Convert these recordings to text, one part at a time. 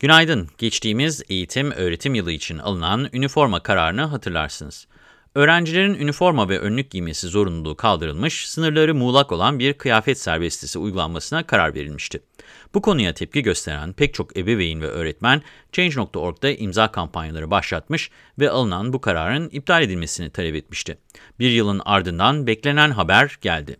Günaydın. Geçtiğimiz eğitim öğretim yılı için alınan üniforma kararını hatırlarsınız. Öğrencilerin üniforma ve önlük giymesi zorunluluğu kaldırılmış, sınırları muğlak olan bir kıyafet serbestisi uygulanmasına karar verilmişti. Bu konuya tepki gösteren pek çok ebeveyn ve öğretmen Change.org'da imza kampanyaları başlatmış ve alınan bu kararın iptal edilmesini talep etmişti. Bir yılın ardından beklenen haber geldi.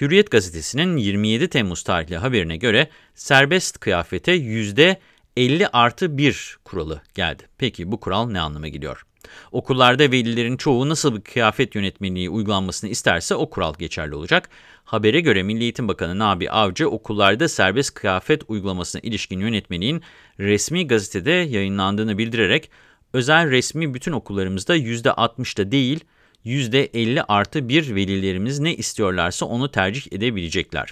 Hürriyet gazetesinin 27 Temmuz tarihli haberine göre serbest kıyafete yüzde 50 artı 1 kuralı geldi. Peki bu kural ne anlama geliyor? Okullarda velilerin çoğu nasıl bir kıyafet yönetmeliği uygulanmasını isterse o kural geçerli olacak. Habere göre Milli Eğitim Bakanı Nabi Avcı okullarda serbest kıyafet uygulamasına ilişkin yönetmeliğin resmi gazetede yayınlandığını bildirerek özel resmi bütün okullarımızda %60'da değil %50 artı bir velilerimiz ne istiyorlarsa onu tercih edebilecekler.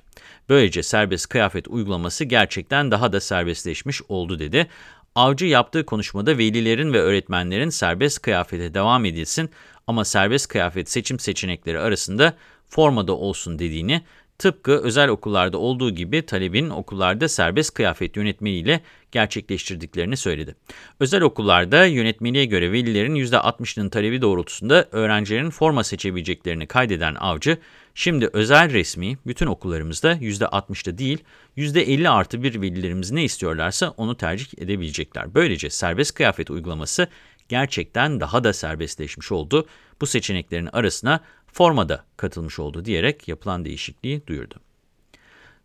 Böylece serbest kıyafet uygulaması gerçekten daha da serbestleşmiş oldu dedi. Avcı yaptığı konuşmada velilerin ve öğretmenlerin serbest kıyafete devam edilsin ama serbest kıyafet seçim seçenekleri arasında formada olsun dediğini, tıpkı özel okullarda olduğu gibi talebin okullarda serbest kıyafet yönetmeliğiyle gerçekleştirdiklerini söyledi. Özel okullarda yönetmeliğe göre velilerin %60'ının talebi doğrultusunda öğrencilerin forma seçebileceklerini kaydeden avcı, şimdi özel resmi bütün okullarımızda %60'da değil %50 artı bir velilerimiz ne istiyorlarsa onu tercih edebilecekler. Böylece serbest kıyafet uygulaması gerçekten daha da serbestleşmiş oldu. Bu seçeneklerin arasına formada katılmış oldu diyerek yapılan değişikliği duyurdu.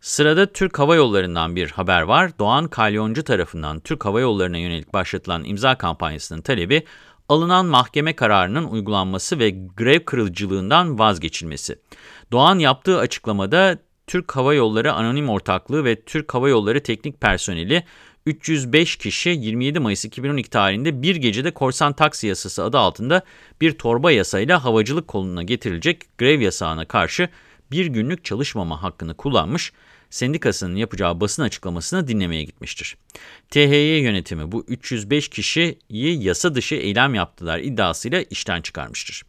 Sırada Türk Hava Yolları'ndan bir haber var. Doğan Kalyoncu tarafından Türk Hava Yolları'na yönelik başlatılan imza kampanyasının talebi, alınan mahkeme kararının uygulanması ve grev kırıcılığından vazgeçilmesi. Doğan yaptığı açıklamada Türk Hava Yolları Anonim Ortaklığı ve Türk Hava Yolları Teknik Personeli 305 kişi 27 Mayıs 2012 tarihinde bir gecede korsan taksi yasası adı altında bir torba yasayla havacılık koluna getirilecek grev yasağına karşı bir günlük çalışmama hakkını kullanmış, sendikasının yapacağı basın açıklamasını dinlemeye gitmiştir. THY yönetimi bu 305 kişiyi yasa dışı eylem yaptılar iddiasıyla işten çıkarmıştır.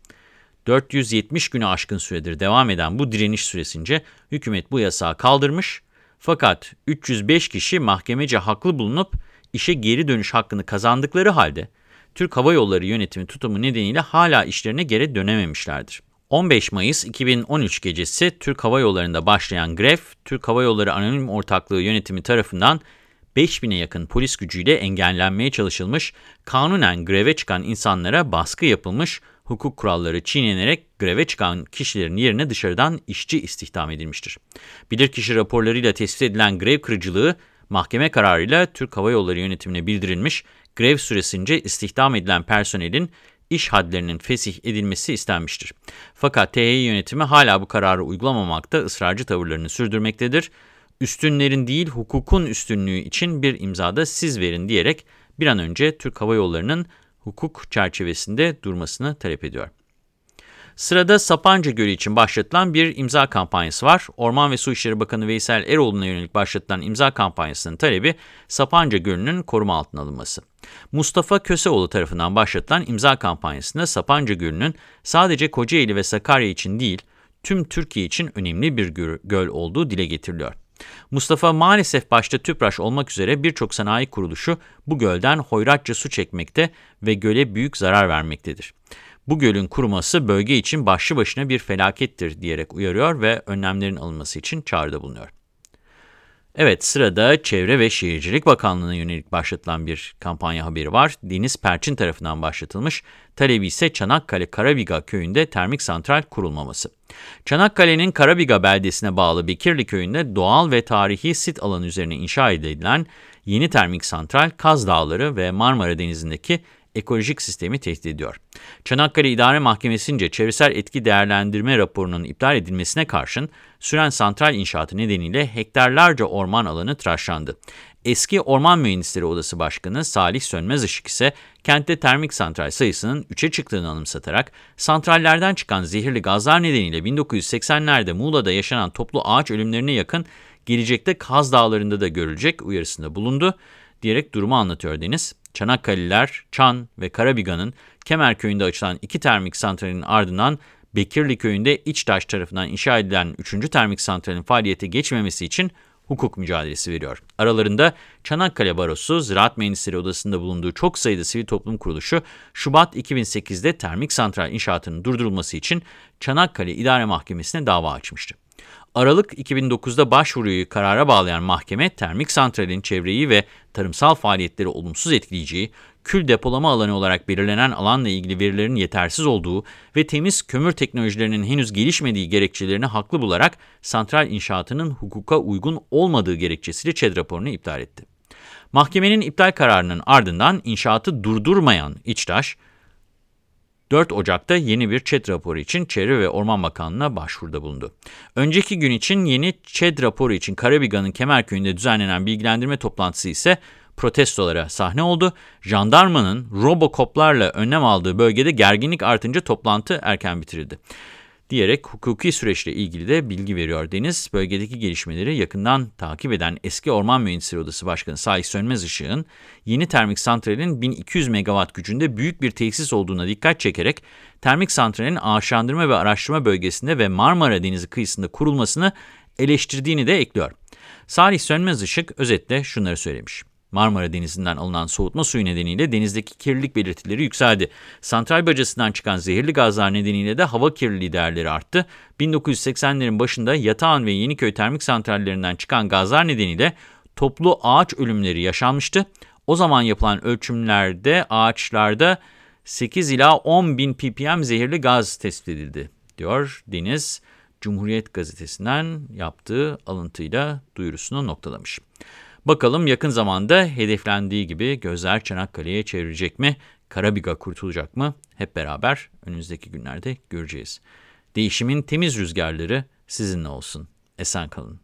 470 günü aşkın süredir devam eden bu direniş süresince hükümet bu yasağı kaldırmış fakat 305 kişi mahkemece haklı bulunup işe geri dönüş hakkını kazandıkları halde Türk Hava Yolları yönetimi tutumu nedeniyle hala işlerine geri dönememişlerdir. 15 Mayıs 2013 gecesi Türk Hava Yolları'nda başlayan grev, Türk Hava Yolları Anonim Ortaklığı yönetimi tarafından 5000'e yakın polis gücüyle engellenmeye çalışılmış, kanunen greve çıkan insanlara baskı yapılmış, hukuk kuralları çiğnenerek greve çıkan kişilerin yerine dışarıdan işçi istihdam edilmiştir. Bilirkişi raporlarıyla tespit edilen grev kırıcılığı mahkeme kararıyla Türk Hava Yolları yönetimine bildirilmiş, grev süresince istihdam edilen personelin iş hadlerinin fesih edilmesi istenmiştir. Fakat THY yönetimi hala bu kararı uygulamamakta ısrarcı tavırlarını sürdürmektedir. Üstünlerin değil hukukun üstünlüğü için bir imzada siz verin diyerek bir an önce Türk Hava Yolları'nın hukuk çerçevesinde durmasını talep ediyor. Sırada Sapanca Gölü için başlatılan bir imza kampanyası var. Orman ve Su İşleri Bakanı Veysel Eroğlu'na yönelik başlatılan imza kampanyasının talebi Sapanca Gölü'nün koruma altına alınması. Mustafa Köseoğlu tarafından başlatılan imza kampanyasında Sapanca Gölü'nün sadece Kocaeli ve Sakarya için değil, tüm Türkiye için önemli bir göl olduğu dile getiriliyor. Mustafa maalesef başta TÜPRAŞ olmak üzere birçok sanayi kuruluşu bu gölden hoyratça su çekmekte ve göle büyük zarar vermektedir. Bu gölün kuruması bölge için başlı başına bir felakettir diyerek uyarıyor ve önlemlerin alınması için çağrıda bulunuyor. Evet sırada Çevre ve Şehircilik Bakanlığı'na yönelik başlatılan bir kampanya haberi var. Deniz Perçin tarafından başlatılmış. Talebi ise Çanakkale Karabiga köyünde termik santral kurulmaması. Çanakkale'nin Karabiga beldesine bağlı Bekirli köyünde doğal ve tarihi sit alanı üzerine inşa edilen yeni termik santral Kaz Dağları ve Marmara Denizi'ndeki ekolojik sistemi tehdit ediyor. Çanakkale İdare Mahkemesi'nce çevresel etki değerlendirme raporunun iptal edilmesine karşın süren santral inşaatı nedeniyle hektarlarca orman alanı tıraşlandı. Eski Orman Mühendisleri Odası Başkanı Salih Sönmez Işık ise kentte termik santral sayısının 3'e çıktığını anımsatarak santrallerden çıkan zehirli gazlar nedeniyle 1980'lerde Muğla'da yaşanan toplu ağaç ölümlerine yakın gelecekte Kaz Dağları'nda da görülecek uyarısında bulundu diyerek durumu anlatıyor Deniz. Çanakkale'liler, Çan ve Karabiga'nın Kemerköy'ünde açılan iki termik santralin ardından Bekirli Köyü'nde İçtaş tarafından inşa edilen 3. termik santralin faaliyete geçmemesi için hukuk mücadelesi veriyor. Aralarında Çanakkale Barosu, Ziraat Mühendisleri Odası'nda bulunduğu çok sayıda sivil toplum kuruluşu, Şubat 2008'de termik santral inşaatının durdurulması için Çanakkale İdare Mahkemesi'ne dava açmıştı. Aralık 2009'da başvuruyu karara bağlayan mahkeme, termik santralin çevreyi ve tarımsal faaliyetleri olumsuz etkileyeceği, kül depolama alanı olarak belirlenen alanla ilgili verilerin yetersiz olduğu ve temiz kömür teknolojilerinin henüz gelişmediği gerekçelerini haklı bularak santral inşaatının hukuka uygun olmadığı gerekçesiyle ÇED raporunu iptal etti. Mahkemenin iptal kararının ardından inşaatı durdurmayan İçtaş, 4 Ocak'ta yeni bir ÇED raporu için Çevre ve Orman Bakanlığı'na başvuruda bulundu. Önceki gün için yeni ÇED raporu için Karabiga'nın Kemerköy'ünde düzenlenen bilgilendirme toplantısı ise protestolara sahne oldu. Jandarmanın robokoplarla önlem aldığı bölgede gerginlik artınca toplantı erken bitirildi diyerek hukuki süreçle ilgili de bilgi veriyor Deniz. Bölgedeki gelişmeleri yakından takip eden eski Orman Mühendisleri Odası Başkanı Salih Sönmez Işık'ın yeni termik santralin 1200 megawatt gücünde büyük bir tesis olduğuna dikkat çekerek termik santralin ağaçlandırma ve araştırma bölgesinde ve Marmara Denizi kıyısında kurulmasını eleştirdiğini de ekliyor. Salih Sönmez Işık özetle şunları söylemiş. Marmara Denizi'nden alınan soğutma suyu nedeniyle denizdeki kirlilik belirtileri yükseldi. Santral bacasından çıkan zehirli gazlar nedeniyle de hava kirliliği değerleri arttı. 1980'lerin başında Yatağan ve Yeniköy termik santrallerinden çıkan gazlar nedeniyle toplu ağaç ölümleri yaşanmıştı. O zaman yapılan ölçümlerde ağaçlarda 8 ila 10 bin ppm zehirli gaz tespit edildi, diyor Deniz. Cumhuriyet Gazetesi'nden yaptığı alıntıyla duyurusunu noktalamış. Bakalım yakın zamanda hedeflendiği gibi gözler Çanakkale'ye çevirecek mi? Karabiga kurtulacak mı? Hep beraber önümüzdeki günlerde göreceğiz. Değişimin temiz rüzgarları sizinle olsun. Esen kalın.